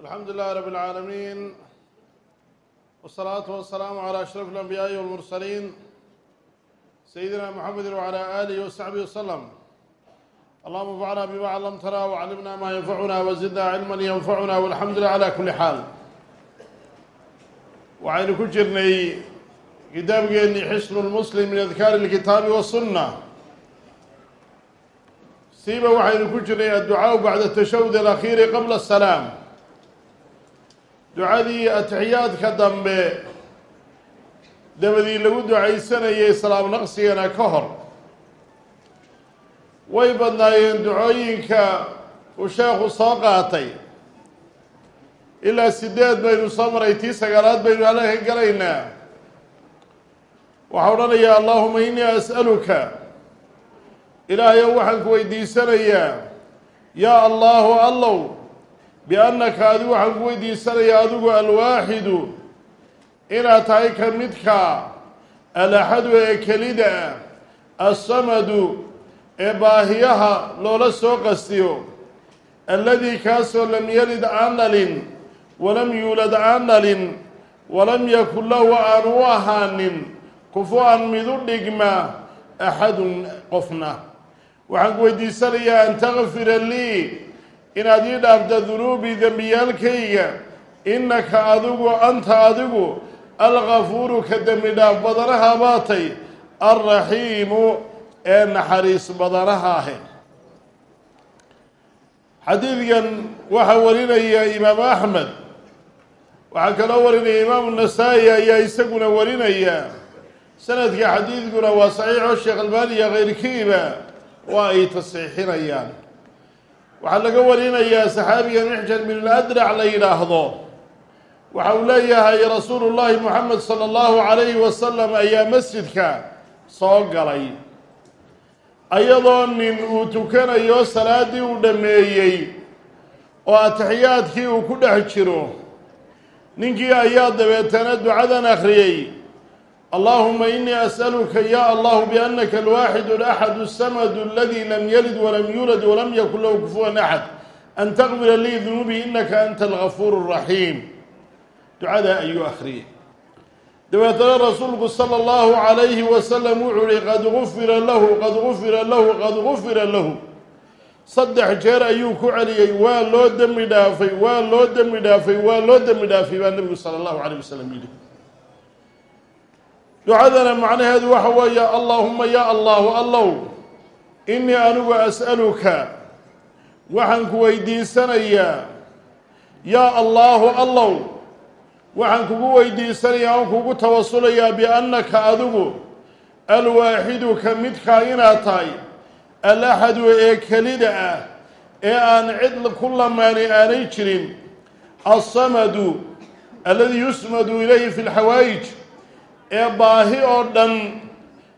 الحمد لله رب العالمين والصلاة والسلام على أشرف الأنبياء والمرسلين سيدنا محمد وعلى آله وصحبه وسلم اللهم انفعنا بما علمتنا وعلمنا ما ينفعنا وزدنا علما ينفعنا والحمد لله على كل حال waxaynu ku jirnay kitaabkeennii xisnu lmuslim min adkaari اlkitaabi waالsunna siiba waxaynu ku jirnay adducaau bacda tashahud alakhiiri qabla السلام ducadii atixiyaadka dambe dabadii lagu ducaysanayay salaam naqsigana ka hor. Way badnaayeen ducooyinka uu sheekhu soo qaatay. Ilaa sideed baynu soo maray tii sagaalaad baynu halka galaynaa. Waxaa odhanayaa allahuma innii as'aluka. Ilaahayow waxaan ku weydiisanayaa yaa allaahu allow biannaka adigu waxaan ku weydiisanayaa adigu alwaaxidu inaad tahay ka midka alaxadu ee kelida assamadu ee baahiyaha loola soo qastiyo alladii kaasoo lam yalid aan dhalin walam yuulad aan dhalin walam yakun lahu aan u ahaanin kufu-an mid u dhigma axadun qofna. Waxaan ku weydiisanayaa an takfira lii inaad ii dhaafta dunuubii dembiyaalkayga innaka adigu anta adigu algafuuru ka dembi dhaaf badanaha baatay alraxiimu ee naxariis badanaha ahe. Xadiidkan waxaa warinaya imaamu axmed waxaa kaloo warinaya imaamu nasaa-i ayaa isaguna warinaya. Sanadka xadiidkuna waa saxiixo sheekh albaaniya keyrkiiba waa ay tasxiixinayaan waxaa laga warinayaa saxaabiga mixjan bin ladrac la yidhaahdo waxa uu leeyahay rasuulu llaahi moxamed sala allahu calayhi wasalam ayaa masjidka soo galay. Ayadoo nin uu tukanayo salaaddii uu dhammeeyey oo atixiyaadkii uu ku dhex jiro ninkii ayaa dabeetana ducadan akhriyey allahuma inii as'aluka ya allahu biannaka alwaaxidu alaxadu asamadu aladi lam yalid walam yuulad walam yakun lahu kufuwan axad an taqfira lii dunuubii innaka anta algafuuru raxiim ducadaa ayuu akhriyey dabeetana rasuulku sala allahu calayhi wasalam wuxuu ihi qad gufira lahu qad gufira lahu qad gufira lahu. Saddex jeer ayuu ku celiyey waa loo dembi dhaafay waa loo dembi dhaafay waa loo dembi dhaafay baa nebigu sala allahu calayh wasalam yidhi ducadana macnaheedu waxa weeye allaahuma ya allahu allow innii anigu as'aluka. Waxaan ku weydiisanayaa yaa allaahu allow waxaan kugu weydiisanayaa aan kugu tawasulayaa biannaka adigu alwaaxidu ka midkaa inaad tahay alaxadu ee kelida ah ee aan cid ku lamaani aanay jirin alsamadu alladii yusmadu ilayhi fi lxawaa'ij ee baahi oo dhan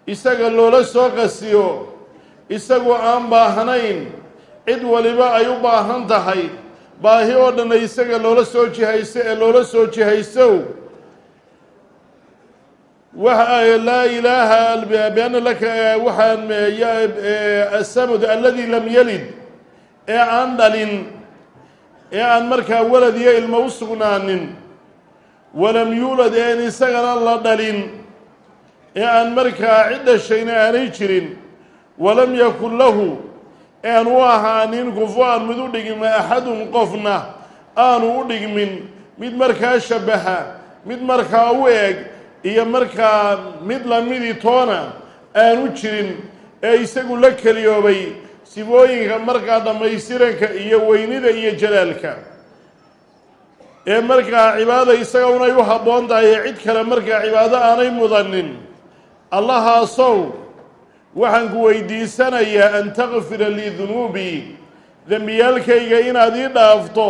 isaga loola soo qasiyo isagoo aan baahnayn cid waliba ay u baahan tahay baahi oo dhanna isaga loola soo jihayso ee loola soo jihaysow. Waxa laa ilaaha bianna laka waxaan asamad aladi lam yalid ee aan dhalin ee aan markaa walad iyo ilmo u sugnaanin walam yuulad een isagana la dhalin. Ee aan markaa cid dhashayna aanay jirin walam yakun lahu ean u ahaanin kufu-an mid u dhigma axadun qofna aanu u dhigmin. Mid markaa shabaha mid markaa u eg iyo markaa mid lamidii toona aanu jirin. Ee isagu la keliyoobay sifooyinka markaa dhammaystiranka iyo weynida iyo jalaalka ee markaa cibaada isaga unay u habboon tahay ee cid kale markaa cibaado aanay mudanin allahaasow waxaan ku weydiisanayaa an takfira lii dunuubii dembiyaalkayga inaad ii dhaafto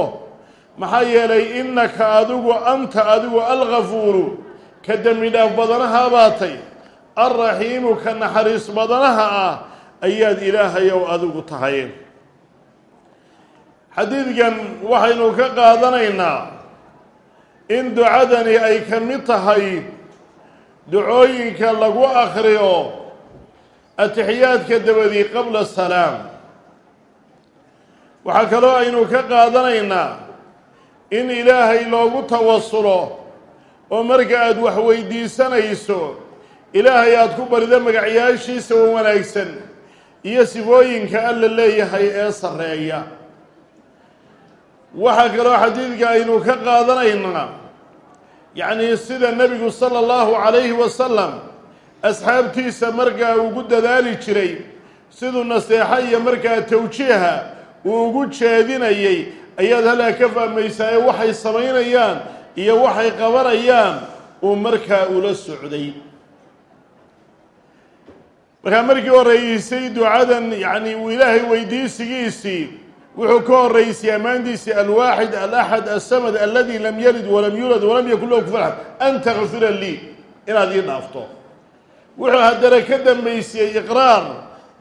maxaa yeelay innaka adigu anta adigu algafuuru ka dembi dhaaf badanaha baatay alraxiimu ka naxariis badanaha ah ayaad ilaahayow adigu tahay. Xadiidkan waxaynu ka qaadanaynaa in ducadani ay ka mid tahay ducooyinka lagu akhriyo atixiyaadka dabadii qabla salaam. Waxaa kaloo aynu ka qaadanaynaa in ilaahay loogu tawasulo oo marka aada wax weydiisanayso ilaahay aada ku barido magacyaashiisa oo wanaagsan iyo sifooyinka alla leeyahay ee sarreeya. Waxaa kaloo xadiidka aynu ka qaadanaynaa yacnii sida nebigu sala allahu calayhi wasalam asxaabtiisa markaa ugu dadaali jiray siduu naseexo iyo markaa tawjiiha uu ugu jeedinayay ayaad halkaa ka fahmaysaa ee waxay samaynayaan iyo waxay qabanayaan uu markaa ula socday. Markaa markii horreysay ducadan yacni uu ilaahay weydiisigiisii wuxuu ka horreysay ammaantiisii alwaaxid alaxad asamad aladi lam yalid walam yuulad walam yakun lahu kufuwan axad an takfira lii inaad ii dhaafto. Wuxuu haddana ka dambaysiyey iqraar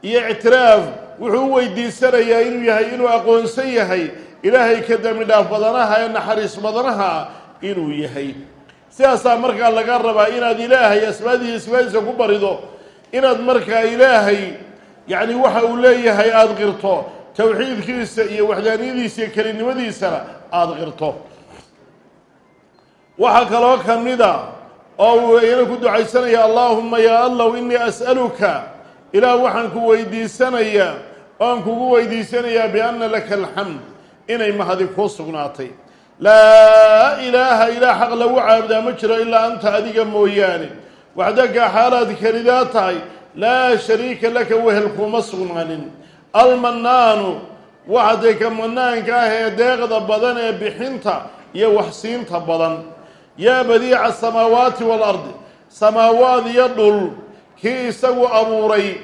iyo ictiraaf. Wuxuu u weydiisanayaa inuu yahay inuu aqoonsan yahay ilaahay ka dembi dhaaf badanaha ee naxariis badanaha inuu yahay. Sidaasaa markaa laga rabaa inaad ilaahay asmaadiisa sifaadiisa ku barido inaad markaa ilaahay yacni waxa uu leeyahay aada qirto towxiidkiisa iyo waxdaaniyadiisa iyo kelinimadiisana aada qirto. Waxaa kaloo ka mida oo uu iyana ku ducaysanaya allaahuma yaa allow inii as'aluka ilaah waxaan ku weydiisanayaa oan kugu weydiisanayaa bianna laka alxamd inay mahadi kuu sugnaatay. Laa ilaaha ilaa xaq lagu caabudaa ma jiro ilaa anta adiga mooyaane. Waxdaka xaalaad kelidaa tahay laa shariika laka wehel kuma sugnaanin almannaanu waxatay ka manaanka ah ee deeqda badan ee bixinta iyo waxsiinta badan. Yaa badiica asamaawaati waalardi samaawaad iyo dhul kii isagu abuuray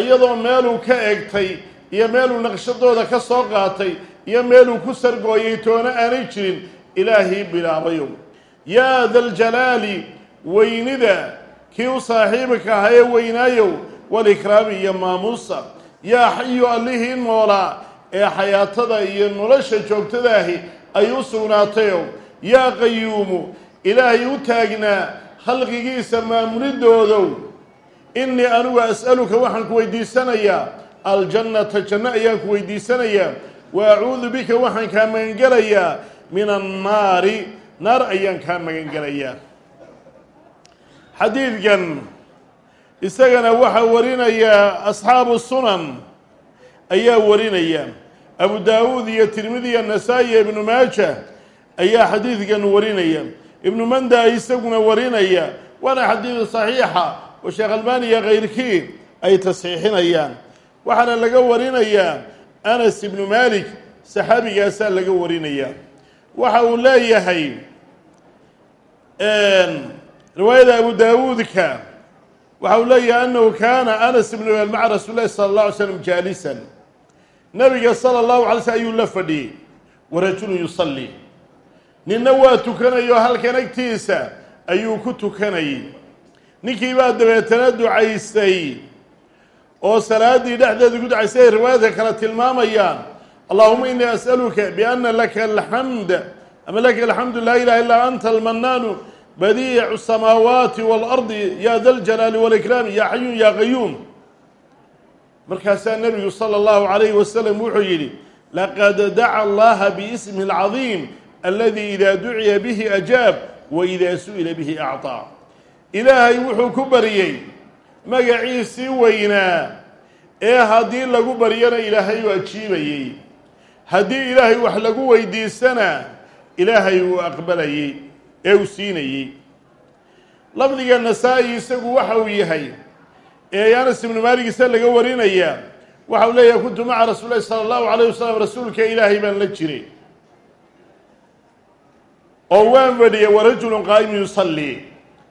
iyadoo meeluu ka egtay iyo meeluu naqshadooda ka soo qaatay iyo meeluu ku sargooyay toona aanay jirin ilaahii bilaabayow. Yaa daljalaali weynida kii u saaxiibka ahaa ee weynaayow walikraami iyo maamuusa yaa xayu allihii noolaa ee xayaatada iyo nolosha joogtadaahi ay u sugnaatayow yaa qayuumu ilaahay u taagnaa khalqigiisa maamulidoodow innii anigu as'aluka waxaan ku weydiisanayaa aljannata janno ayaan ku weydiisanayaa wa acuudu bika waxaan kaa magangelayaa min annaari naar ayaan kaa magangelayaa isagana waxaa warinaya asxaabu sunan ayaa warinaya. Abu daawuud iyo tirmidi iyo nasaa-i iyo ibnu maaja ayaa xadiidkan warinaya. Ibnu manda isaguna warinaya. Waana xadiid saxiixa oo sheekh albaani iyo kayrkii ay tasxiixinayaan. Waxaana laga warinayaa anas ibnu malik saxaabigaasaa laga warinayaa waxa uu leeyahay riwaayada abu daawuudka waxa uu leeyahay anahu kaana anas ibnu malik maca rasuuli lahi sala اllah alay slam jaalisan. Nabiga sala allahu alay slm ayuu la fadhiyey warajulu yusalli. Ninna waa tukanayoo halkan agtiisa ayuu ku tukanayay ninkii baa dabeetana ducaystay oo salaaddii dhexdeeda ku ducaystay ay riwaayadka kale tilmaamayaan allahuma inii as'aluka biana laka alxamd ama laka alxamdu laa ilaha illaa anta almanaanu badiicu samaawaati waalardi ya da ljalaali walikraam ya xayun ya qayuum markaasaa nebigu sala allahu calayhi wasalam wuxuu yidhi laqad daca allaha biismihi alcadiim aladi ida duciya bihi ajaab wa ida su'ila bihi acطaa ilaahay wuxuu ku baryey magaciisii weynaa ee haddii lagu baryana ilaahay uu ajiibayey haddii ilaahay wax lagu weydiisana ilaahay uu aqbalayey ee uu siinayey. Lafdiga nasaa-i isagu waxa uu yahay ee anas ibnu maalig isa laga warinaya waxa uu leeyahay kuntu maca rasuuli lahi sala allahu alayh wasalam rasuulka ilaahay baan la jiray. Oo waan fadhiyay warajulun qaa'imu yusallii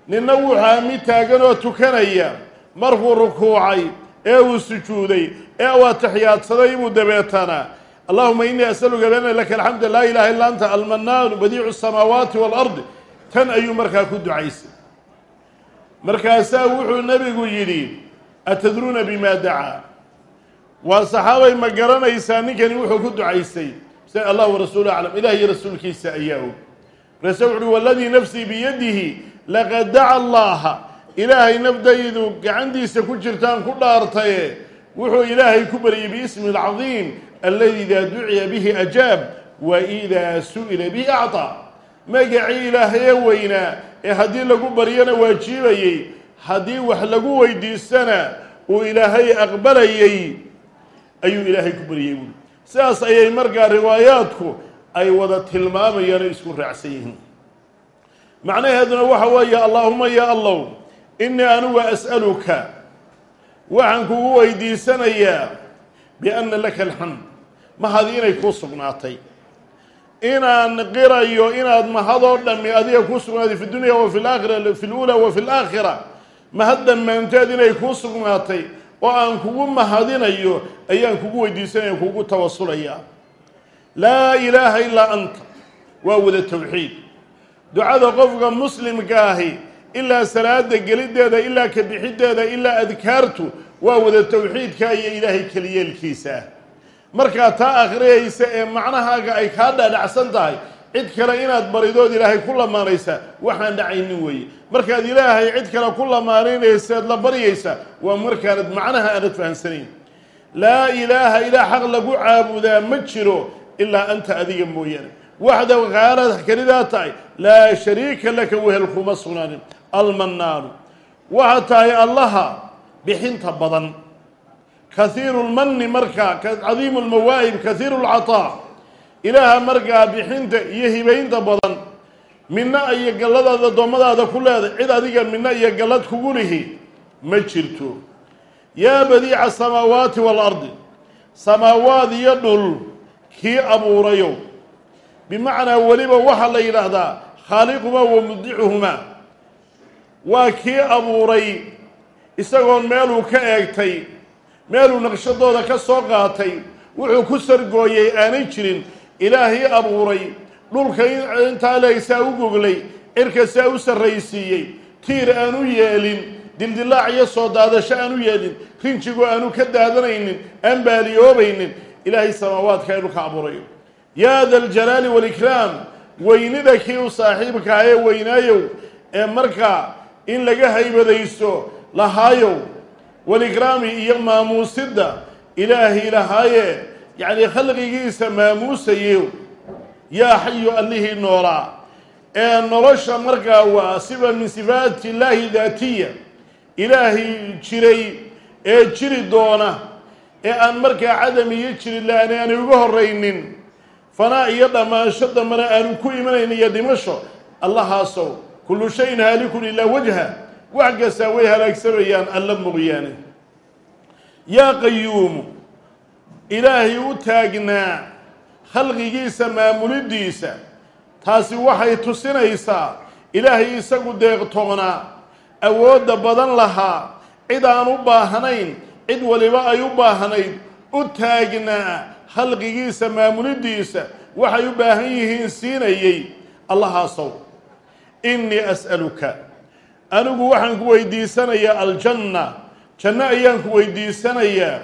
ninna wuxaa mid taagan oo tukanaya markuu rukuucay ee uu sujuuday ee uu ataxiyaadsaday buu dabeetana. Allahuma inii asaluka bianna laka alxamda laa ilaha illa anta almanaanu badiicu samaawaati waalardi tan ayuu markaa ku ducaysay. Markaasaa wuxuu nebigu yidhi atadruuna bima dacaa? Waa saxaabay ma garanaysaa ninkani wuxuu ku ducaystay se allah warasuulu aclam. Ilah rasuulkiisa ayaa og markaasa wuxu uhi waladii nafsii biyadihi laqad daca allaha ilaahay nafdaydu gacantiisa ku jirtaan ku dhaartaye. Wuxuu ilaahay ku baryay biismi alcadiim aladi idaa duciya bihi ajaab wa idaa su'ila bihi acطaa magacii ilaahye weynaa ee haddii lagu baryana waajibayey haddii wax lagu weydiistana uu ilaahay aqbalayey ayuu ilaahay ku baryay buuli sidaas ayay markaa riwaayaadku ay wada tilmaamayaan oo isku raacsan yihiin. Macnaheeduna waxa weeye allaahuma ya allow innii anugu as'aluka waxaan kugu weydiisanayaa bianna laka alxamd. Mahadi inay kuu sugnaatay inaan qirayo inaad mahadoo dhammi adiga kuu sugnaatay fi dunya wa fi laakhira fi lula wa fi laakhira mahad dhammaanteed inay kuu sugnaatay oo aan kugu mahadinayo ayaan kugu weydiisanaya kugu tawasulayaa laa ilaaha ilaa anta waa wada towxiid ducada qofka muslimka ahi ilaa salaada geliddeeda ilaa ka bixiddeeda ilaa adkaartu waa wada towxiidka iyo ilaahay keliyeelkiisa. ah markaa taa akhriyaysa ee macnahaaga ay kaa dhaadhacsan tahay cid kale inaad baridood ilaahay ku lamaanaysa waxaan dhacaynin weeye. Markaad ilaahay cid kale ku lamaanaynaysaad la baryaysa waa markaanad macnaha aanad fahamsanayn laa ilaaha ilaa xaq lagu caabudaa ma jiro ilaa anta adiga mooyaane. Waxda kaanad kelidaa tahay laa shariika laka wehel kuma sugnaanin. Almannaanu waxaa tahay allaha bixinta badan kahiiru lmanni markaa cadiimu lmawaahib kahiiru lcataa ilaaha markaa bixinta iyo hibaynta badan midna iyo galladaad addoommadaada ku leeday cid adiga midna iyo gallad kugu lihi ma jirto. Yaa badiica asamaawaati waalardi samaawaad iyo dhul kii abuurayow bimacnaa weliba waxaa la yidhaahdaa khaaliqumaa wa mubdicuhumaa waa kii abuuray isagoon meeluu ka eegtay meeluu naqshadooda ka soo qaatay wuxuu ku sargooyey aanay jirin. Ilaahii abuuray dhulka intaa leeg saa u goglay cirka saa u sarraysiiyey. Tiir aan u yeelin dildilaac iyo soo daadasho aan u yeelin rinjigu aanu ka daadanaynin aan baaliyoobaynin ilaahay samaawaadka ee dhulka abuurayo yaa da aljalaali waalikraam weynida kii u saaxiibkaa ee weynaayow ee markaa in laga haybadaysto lahaayow walikraami iyo maamuusidda ilaahi lahaaye yacnii khalqigiisa maamuusayo yaa xayu allihii noolaa ee nolosha markaa waa siba min sifaati illaahi daatiya. Ilaahay jiray ee jiri doona ee aan markaa cadam iyo jiri la'aan aanay uga horraynin. Fanaa iyo dhammaansho dambana aanu ku imanayn iyo dhimasho. Allahaasow kullu shayin haalikun ilaa wajha wax kastaa way halaagsamayaan alla mooyaane yaa qayuumu ilaahay u taagnaa khalqigiisa maamulidiisa. Taasi waxay tusinaysaa ilaahay isagu deeqtoonaa awoodda badan lahaa cid aan u baahnayn cid waliba ay u baahnayd u taagnaa khalqigiisa maamulidiisa. Waxay u baahan yihiin siinayey. Allahaasow innii as'aluka anigu waxaan ku weydiisanayaa aljanna. Janno ayaan ku weydiisanayaa.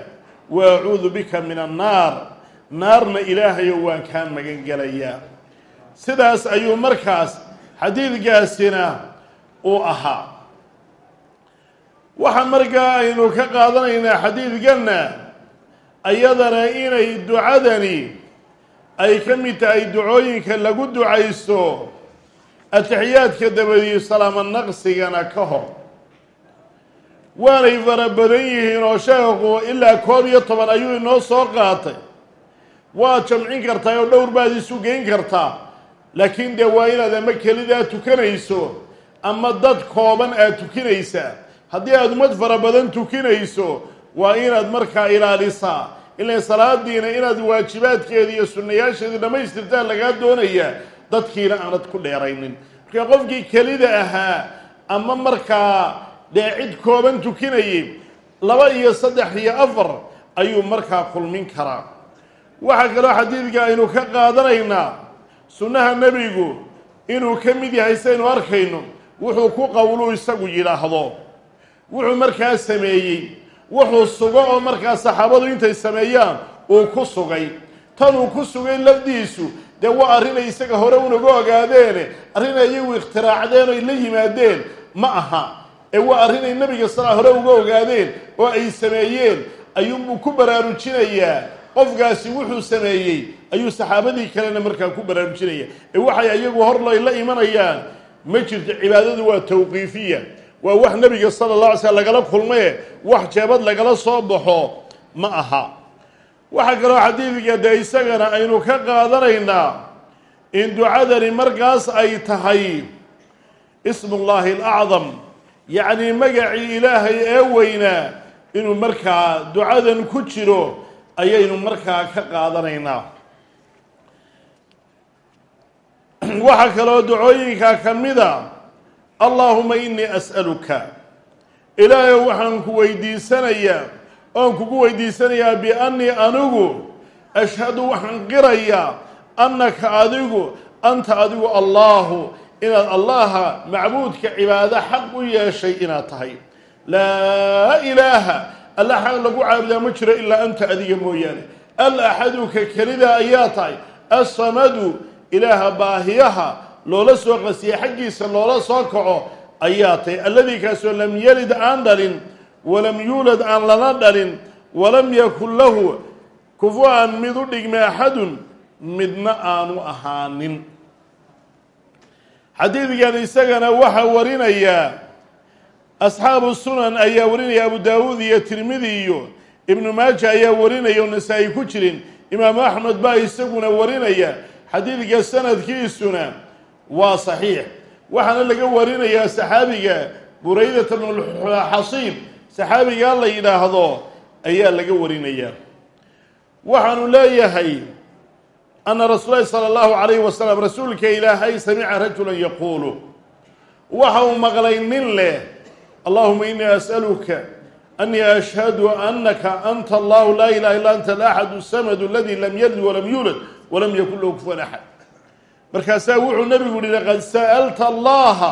Wa acuudu bika min annaar. Naarna ilaahayo waan kaa magan gelayaa. Sidaas ayuu markaas xadiidkaasina uu ahaa. Waxaa markaa aynu ka qaadanaynaa xadiidkanna ayadana inay ducadani ay ka mid tahay ducooyinka lagu ducaysto atixiyaadka dabadiyo salaamo naqsigana ka hor. Waanay fara badan yihiin oo sheekhu ilaa koob iyo toban ayuu inoo soo qaatay. Waad jamcin kartaa oo dhowr baad isu geyn kartaa laakiin dee waa inaad ama kelidaa tukanayso ama dad kooban aad tukinaysaa haddii aad ummad fara badan tukinayso waa inaad markaa ilaalisaa. Ilan salaadiina inaad waajibaadkeeda iyo sunnayaasheedii dhammaystirtaa lagaa doonayaa dadkiina aanad ku dheeraynin. Marka qofkii kelida ahaa ama markaa dee cid kooban tukinayay laba iyo saddex iyo afar ayuu markaa kulmin karaa. Waxaa kaloo xadiidka aynu ka qaadanaynaa sunnaha nebigu inuu ka mid yahay saynu arkayno wuxuu ku qowlu isagu yidhaahdo. Wuxuu markaa sameeyey wuxuu sugo oo markaa saxaabadu intay sameeyaan uu ku sugay. Tan uu ku sugay lafdiisu dee waa arrinay isaga hore unaga ogaadeene arrinay iyagu ikhtiraacdeen oy la yimaadeen ma aha. Ee waa arrinay nebiga sala hore uga ogaadeen oo ay sameeyeen ayuunbuu ku baraarujinayaa. Qofkaasi wuxuu sameeyey ayuu saxaabadii kalena markaa ku baraarujinaya ee waxay ayagu hor la imanayaan. Ma jirto cibaadadu waa tawqiifiya. Waa wax nebiga sala allah alay slam lagala kulmaye wax jeebad lagala soo baxo ma aha waxaa kaloo xadiidka dee isagana aynu ka qaadanaynaa in ducadani markaas ay tahay ismullaahi alacdam yacnii magacii ilaahay ee weynaa inuu markaa ducadan ku jiro ayaynu markaa ka qaadanaynaa waxaa kaloo ducooyinkaa ka mida allaahuma innii as'aluka ilaahayow waxaan ku weydiisanayaa oon kugu weydiisanayaa biannii anigu ashhadu waxaan qirayaa annaka adigu anta adigu allaahu inaad allaha macbuudka cibaado xaq u yeeshay inaad tahay. Laa ilaaha alla xaq lagu caabudaa ma jiro ilaa anta adiga mooyaane. Al axadu ka kelida ayaa tahay assamadu ilaaha baahiyaha loola soo qasiye xaggiisa loola soo kaco ayaa tahay. Alladii kaasoo lam yalid aan dhalin walam yuulad aan lana dhalin walam yakun lahu kufu-an mid u dhigme axadun midna aanu ahaanin. Xadiidkan isagana waxaa warinayaa asxaabu sunan ayaa warinaya abu daawuud iyo tirmidi iyo ibnu maaja ayaa warinaya o nasaa-i ku jirin. Imaamu axmed baa isaguna warinaya xadiidka sanadkiisuna waa saxiix. Waxaana laga warinayaa saxaabiga buraydata bnulxasiib saxaabigaa la yidhaahdo ayaa laga warinayaa waxaanu leeyahay ana rasuul lahi sala allahu calayhi wasalam rasuulka ilaahay samica rajulan yaquulu. Waxa uu maqlay nin leh allahuma inii as'aluka anii ashhadu anaka anta allahu laa ilaha illa anta alaxadu samadu aladi lam yalid walam yuulad walam yakun lahu kufuwan axad markaasaa wuxuu nabigu yihi laqad sa'alta allaha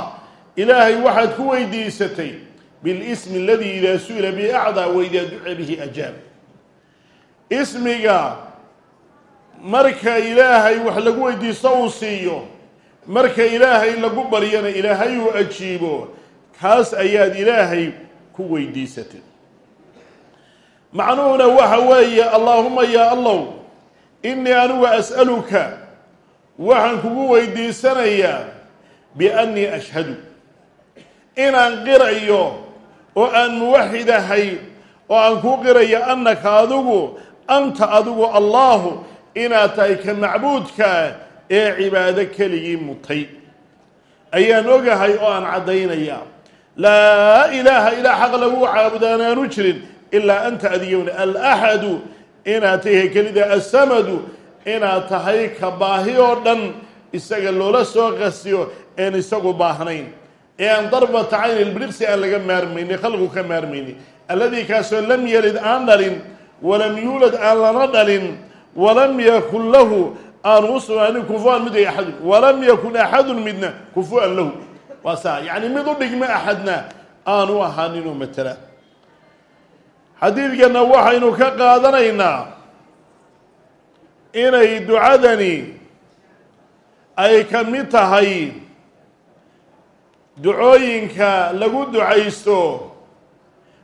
ilaahay waxaad ku weydiisatay bilismi aladii idaa su'ila bihi acdaa waidaa duca bihi ajaab ismiga marka ilaahay wax lagu weydiisto uu siiyo marka ilaahay lagu baryana ilaahay uu ajiibo kaas ayaad ilaahay ku weydiisatay. Macnuhuna waxa weeye allaahuma yaa allow innii anigu as'aluka waxaan kugu weydiisanayaa biannii ashhadu inaan qirayo oo aan muwaxid ahay oo aan kuu qirayo annaka adigu anta adigu allaahu inaad tahay ka macbuudkaa ee cibaado keligii mutay. Ayaan ogahay oo aan caddaynaya laa ilaaha ilaa xaq lagu caabudaan aanu jirin ilaa anta adigowna alaxadu inaad tahay kelida assamadu inaad tahay ka baahi oo dhan isaga loola soo qasiyo een isagu baahnayn ee aan darbata cayn ilbiriqsi aan laga maarmayni khalqu ka maarmayni alladii kaasoo lam yalid aan dhalin walam yuulad aan lana dhalin walam yakun lahu aanu u sugnaanin kufuan mid axadun walam yakun axadun midna kufuan lahu. Waa saa yacni mid u dhigma axadna aanu ahaaninoo matala. Xadiidkana waxaynu ka qaadanaynaa inay ducadani ay ka mid tahay ducooyinka lagu ducaysto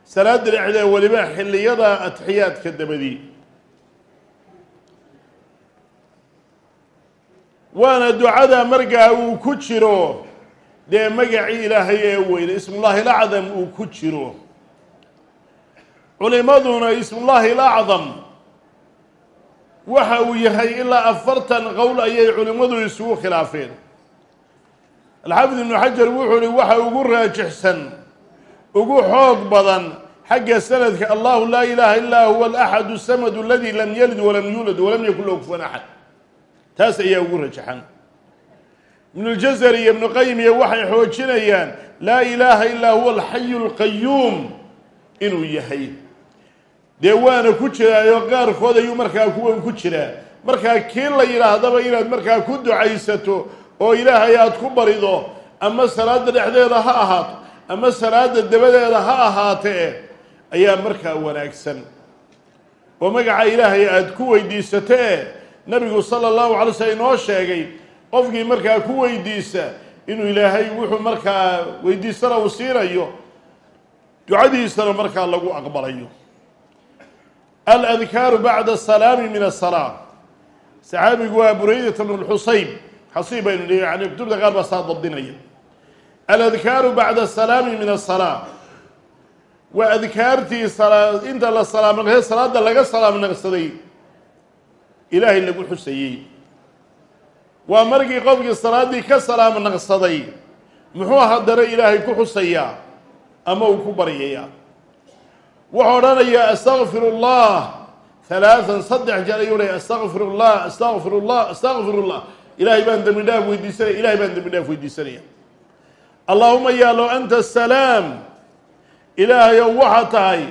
salaada dhexdee weliba xilliyada atixiyaadka dabadii. Waana ducada markaa uu ku jiro dee magacii ilaahay ee weyne ismullaahi alacdam uu ku jiro. Culimaduna ismullaahi alacdam waxa uu yahay ilaa afartan qowl ayay culimmadu isugu khilaafeen alxaafid ibnu xajar wuxuu uhi waxa ugu raajixsan ugu xoog badan xagga sanadka allahu laa ilaaha illaa huwa alaxadu samadu aladi lam yalid walam yuulad walam yakun lahu kufuwan axad. Taas ayaa ugu rajaxan ibnuljazar iyo ibnu qayim iyo waxay xoojinayaan laa ilaaha illaa huwa alxayu alqayuum inuu yahay. Dee waana ku jiraayo qaarkood ayuu markaa kuwan ku jiraa. Markaa kii la yidhaahdaba inaad markaa ku ducaysato oo ilaahay aad ku barido ama salaada dhexdeeda ha ahaato ama salaada dabadeeda ha ahaatee ayaa markaa wanaagsan. Oo magaca ilaahay aad ku weydiisato ee nabigu sala allahu calay slm inoo sheegay qofkii markaa ku weydiisa inuu ilaahay wuxuu markaa weydiistana uu siinayo ducadiisana markaa lagu aqbalayo. Aladkaaru bacda asalaami min asalaa saxaabigu waa buraydata bnu lxusayb xasiib baynu nihi yani kutubta qaar baa saa dabdinaya aladkaaru bacda asalaami min asalaa waa adkaartii inta la salaam naqsay salaada laga salaam naqsaday ilaahay lagu xusayey waa markii qofkii salaaddii ka salaam naqsaday muxuu haddana ilaahay ku xusayaa ama uu ku baryayaa wuxuu odhanayaa astaqfir اllah halaaثan saddex jeer ayuu lehay astaqfir اllah astaqfir اllah astaqfir اllah ilaahay baan dembi dhaaf weydiisanaya ilahay baan dembi dhaaf weydiisanaya. Allaahuma yaa low anta asalaam ilaahayow waxaa tahay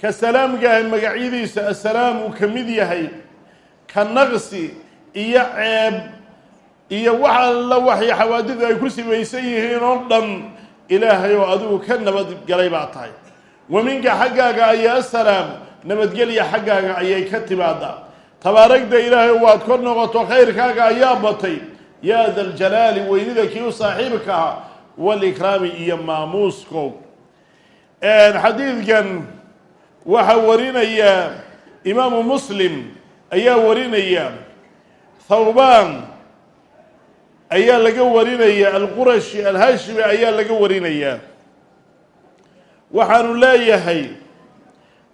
ka salaamkaahay magacyadiisa assalaam uu ka mid yahay ka naqsi iyo ceeb iyo wax alla waxay xawaadidu ay ku simaysan yihiin oo dhan ilaahay oo adigu ka nabadgalay baa tahay. Wa minka xaggaaga ayaa asalaam nabadgelya xaggaaga ayay ka timaadaa tabaaragda ilaahay waad kor noqoto khayrkaaga ayaa batay. Yaa da ljalaali weynida kii u saaxiibka ah walikraami iyo maamuuskow. Xadiidkan waxaa warinaya imaamu muslim ayaa warinaya thawbaan ayaa laga warinaya alqurashi alhashimi ayaa laga warinaya. Waxaanu leeyahay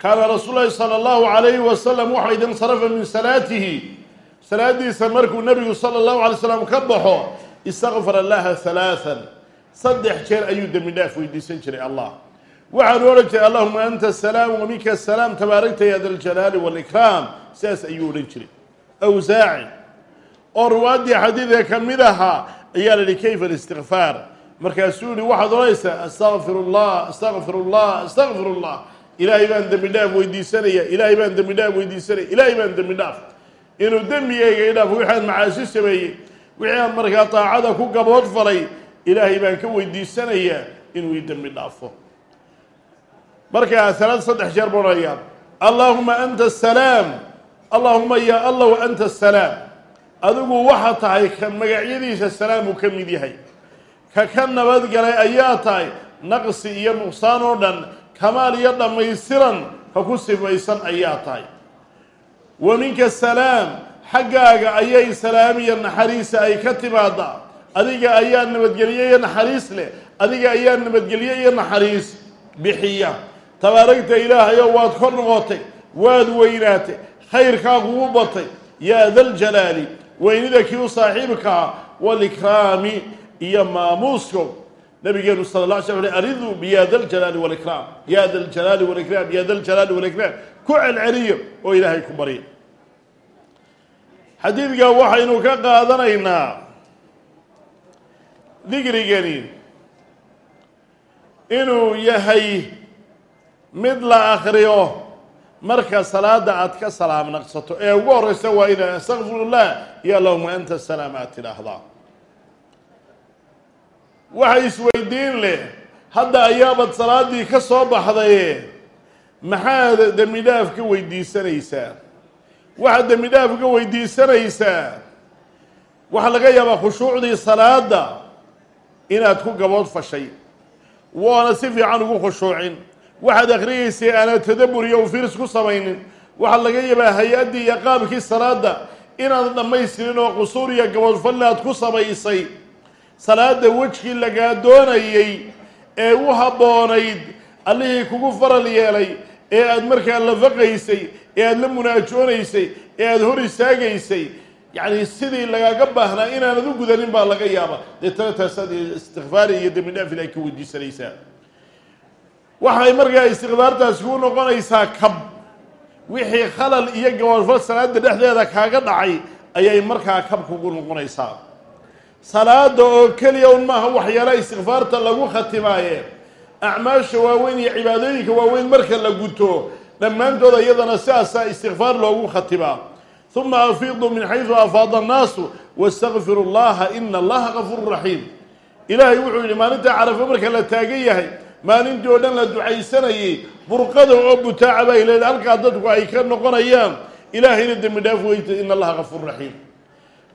kaana rasuul lahi sala allahu alayhi wasalam waxa id insarafa min salaatihi. Salaadiisa markuu nabigu sala allahu alay slam ka baxo istakfara laha halaaan saddex jeer ayuu dembi dhaaf weydiisan jiray allah. Waxaanu odhan jiray allahuma anta asalaam wa minka asalaam tabaaragta ya daljalaali waalikraam sidaas ayuu odhan jiray. Awsaaci oo ruwaaddii xadiidka ka mid ahaa ayaa la yihi kayfa alistikfaar markaasuu yihi waxaad odhanaysaa astaqfir llah astaqfir llah astaqfir llah ilaahay baan dembi dhaaf weydiisanaya ilaahay baan dembi dhaaf weydiisanaya ilaahay baan dembi dhaaf. Inuu dembigayga i dhaaf wixii aan macaasi sameeyey wixii aan markaa daacada ku gabood falay ilaahay baan ka weydiisanayaa inuu ii dembi dhaafo. Markaa salaad saddex jeer boodhaya allaahuma anta asalaam allaahuma ya allahu anta asalaam adigu waxa tahay ka magacyadiisa salaam uu ka mid yahay. Ka ka nabadgalay ayaa tahay naqsi iyo nuqsaan oo dhan kamaal iyo dhammaystiran ka ku simaysan ayaa tahay. Wa minka salaam xaggaaga ayay salaam iyo naxariisa ay ka timaadaa adiga ayaa nabadgelye iyo naxariis leh. Adiga ayaa nabadgelye iyo naxariis bixiya. Tabaaragta ilaahayo waad kor noqotay waad weynaatay khayrkaa kugu batay. Yaa daljalaali weynida kii u saaxiibkaa walikraami iyo maamuusko nabigeenu sala la sl ariduu biya da ljalaali walikraam ya da ljalaali walikraam ya da ljalaali walikraam ku celceliyo oo ilaahay ku barya xadiidka waxaynu ka qaadanaynaa dikrigani inuu yahay mid la akriyo marka salaada aad ka salaam naqsato. Ee ugu horeysa waa ina astaqfirullah iyo allahuma anta asalaam aad tidhaahdaa waxa isweydiin leh hadda ayaabad salaadii ka soo baxdaye maxaad dembi dhaaf ka weydiisanaysaa? Waxaad dembi dhaaf ka weydiisanaysaa? Waxaa laga yaabaa khushuucdii salaada inaad ku gabood fashay. Waana si fiican ugu khushuucin. Waxaad akhriyeysay aanad tadabur iyo ufiirs ku samaynin. Waxaa laga yaabaa hay'addii iyo qaabkii salaada inaad dhammaystirin oo qusuur iyo gaboodfalli aad ku samaysay salaada wejkii lagaa doonayey ee u habboonayd allihii kugu faral yeelay ee aad markaa la faqaysay ee aada la munaajoonaysay ee aada hor istaagaysay yacni sidii lagaaga baahnaa inaanad u gudanin baa laga yaaba deetana taasaad istikfaari iyo dembi dhaaf ilahay ka weydiisanaysaa. Waxay markaa istikfaartaasi ku noqonaysaa kab. Wixii khalal iyo gaboodfal salaada dhexdeeda kaaga dhacay ayay markaa kab kugu noqonaysaa salaada oo keliya un maaha waxyaala istikfaarta lagu khatimaaye. Acmaasha waaweyn iyo cibaadooyinka waaweyn marka la guto dhammaantooda iyadana sidaasaa istikfaar loogu khatimaa. Uma afiiduu min xaysu afaada annaasu wastakfiru llaha ina allaha gafuuru raxiim ilaahay wuxuu yidhi maalinta carafo marka la taagan yahay maalintii oo dhan la ducaysanayay burqada oo butaaca bay leedahay halkaa dadku ay ka noqonayaan ilaahayna dembi dhaaf weyta ina allaha gafuuru raxiim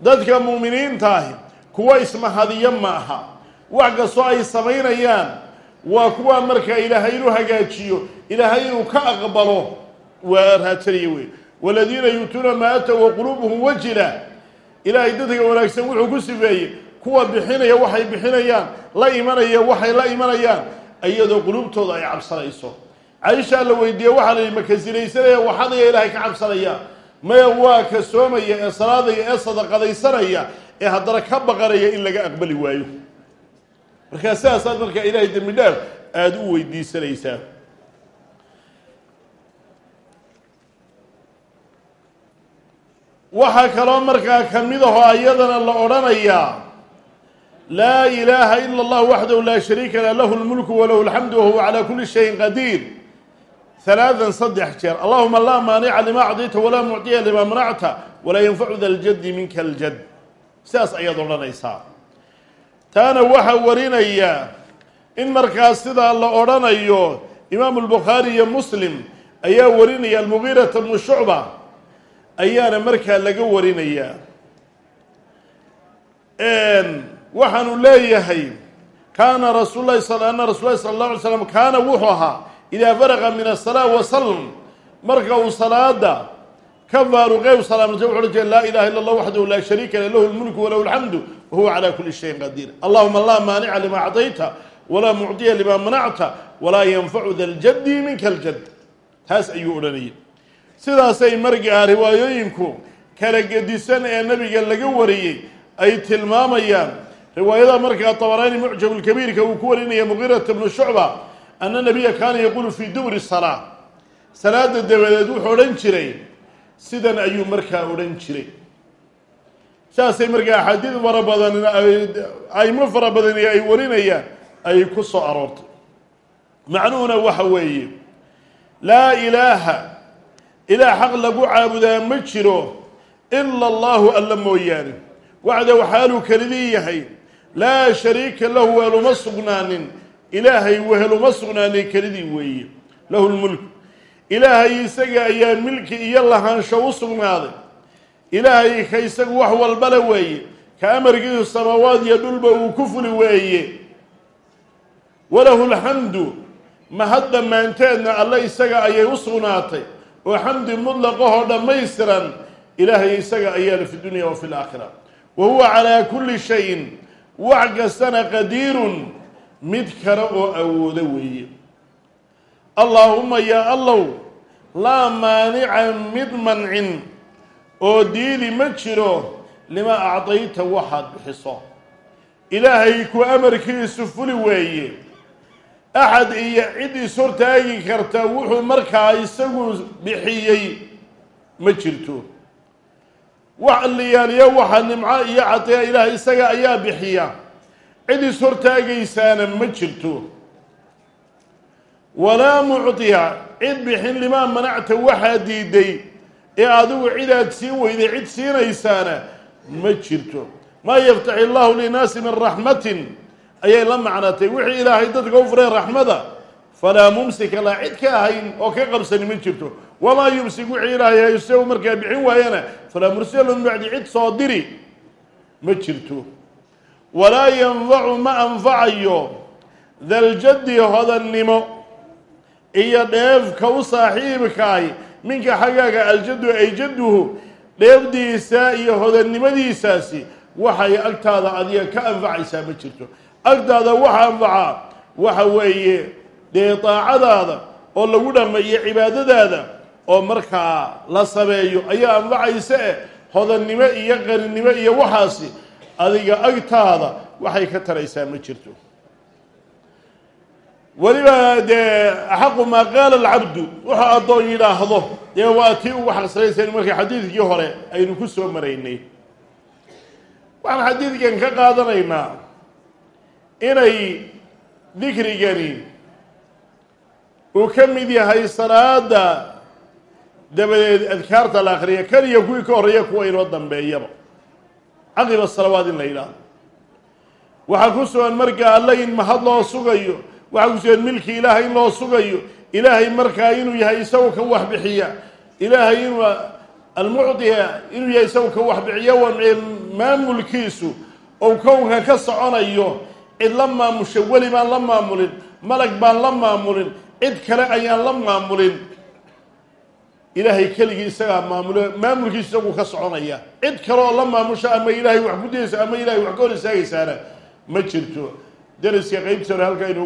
dadka muuminiintaahi kuwa ismahadiyo ma aha. Wax kastoo ay samaynayaan waa kuwa markaa ilaahay inuu hagaajiyo ilaahay inuu ka aqbalo waa raadsanaya wey waladiina yuutuuna maa atow wa quluubuhum wajila. Ilaahay dadka wanaagsan wuxuu ku sifeeyey kuwa bixinaya waxay bixinayaan la imanaya waxay la imanayaan iyadoo qulubtooda ay cabsanayso. Caishaa la weydiiyey waxaa la yidhi maka sinaysanaya? Waxadaya ilaahay ka cabsanaya. Maya waa ka soomaya ee salaadaya ee sadaqadaysanaya ee haddana ka baqanaya in laga aqbali waayo. Markaa sidaasaad markaa ilaahay dembi dhaaf aada u weydiisanaysaa. Waxaa kaloo markaa ka mid aho ayadana la odhanayaa laa ilaaha ila allah waxdahu laa shariika lah lahu lmulku walahu alxamdu wahuwa calaa kuli shayin qadiir. Halaadan saddex jeer allahuma laa maanica lima acdayta walaa mucdiya lima manacta walaa yanfacu da ljaddi minka aljad sidaas ayaad odhanaysaa. Taana waxaa warinaya in markaas sidaa la odhanayo imaamu lbukhaari iyo muslim ayaa warinaya almugiirata bnu shucba ayaana markaa laga warinayaa waxaanu leeyahay kaana rasul lahi ana rasul lahi sala اllahu alay slam kaana wuxuu ahaa idaa faraqa min asalaa wasalam marka uu salaada ka faaruqey salaamta wuxu odhan jira laa ilaha illa allah waxdahu laa shariika lah lahu lmulku walahu alxamdu wahuwa calaa kuli shayin qadiir allahuma laa maanica lima acdayta walaa mucdiya lima manacta walaa yanfacu da ljaddi minka aljad taas ayuu odhanayay. Sidaasay markaa riwaayooyinku kala gedisan ee nabiga laga wariyey ay tilmaamayaan. Riwaayada markaa طabaraani mucjabulkabiirka uu ku warinaya mugiirata bnu shucba ana nabiya kaana yaquulu fii dubri salaa salaada dabadeed wuxuu odhan jiray sidan ayuu markaa odhan jiray. Saasay markaa axaadiid fara badan aimo fara badani ay warinayaan ay ku soo aroortay. Macnuhuna waxa weeye laa ilaaha ilaah xaq lagu caabudaa ma jiro ila allahu alla mooyaane. Waxdahu xaaluu kelidii yahay laa shariika lahu weeluma sugnaanin. Ilaahay weheluma sugnaanin kelidii weeye. Lahu lmulk ilaahay isaga ayaa milki iyo lahaansho u sugnaaday. Ilaahay ka isagu wax walbale weeye. Ka amarkiisu samaawaad iyo dhulba uu ku fuli weeye. Walahu lxamdu mahad dhammaanteedna alle isaga ayay u sugnaatay. Oo xamdi mutlaqahoo dhammaystiran ilaahay isaga ayaala fi dunya wa fi laakhira wa huwa calaa kulli shayin wax kastana qadiirun mid kale oo awoodo weeye allaahuma yaa allow laa maanica mid mancin oo diidi ma jiro lima acdayta waxaad bixiso. Ilaahay ku amarkiisu fuli weeye. Axad iyo cid is hortaagi karta wuxuu markaa isagu bixiyey ma jirto. Wax liyaaliyo waxa nimco iyo cadiya ilaah isaga ayaa bixiya. Cid is hortaagaysaana ma jirto walaa mucdiya cid bixin limaa manacta waxaa diiday ee adigu cidaad siin weyday cid siinaysaana ma jirto. Maa yaftaxi allahu linnaasi min raxmatin ayay la macnatay wixii ilaahay dadka u furay raxmada falaa mumsika laa cid ka ahayn oo ka qabsani ma jirto. Wamaa yumsik wixii ilaahay hayse u markaa bixin waayana falaa mursila min bacdi cid soo diri ma jirto. Walaa yanfacu ma anfacayo. Daljaddi hodannimo iyo dheefka u saaxiibkaay minka xaggaaga aljaddu ay jadduhu dheefdiisa iyo hodannimadiisaasi waxay agtaada adiga ka anfacaysaa ma jirto. Agtaada waxa anfacaa waxa weeye dee daacadaada oo lagu dhammeeyo cibaadadaada oo markaa la sameeyo ayaa anfacaysa eh hodannimo iyo qaninimo iyo waxaasi adiga agtaada waxay ka taraysaa ma jirto weliba dee axaqu maa qaala alcabdu wuxuu addoon yidhaahdo dee waa tii ugu xaqsanayseen marka xadiidkii hore aynu ku soo maraynay. Waxaan xadiidkan ka qaadanaynaa inay dikrigani uu ka mid yahay salaada dabadeed adkaarta la akhriya kan iyo kuwii ka horreeya kuwa inoo dambeeyaba. Caqiba salawaad in la yidhaahdo. Waxaa ku sugan markaa alla in mahad loo sugayo waxaa ku sugan milki ilaahay loo sugayo. Ilaahay markaa inuu yahay isagu ka wax bixiya. Ilaahay inuu almucdiya inuu yahay isagu ka wax bixiya wa maamulkiisu. Ou kownka ka soconayo cid la maamusha weli baan la maamulin malag baan la maamulin cid kale ayaan la maamulin. Ilaahay keligii isagaa maamulo maamulkiisa isagu ka soconaya. Cid kale oo la maamusho ama ilaahay wax ku dayaysa ama ilahay wax ka istaagaysaana ma jirto. Deriska qeybta hore halkaa inu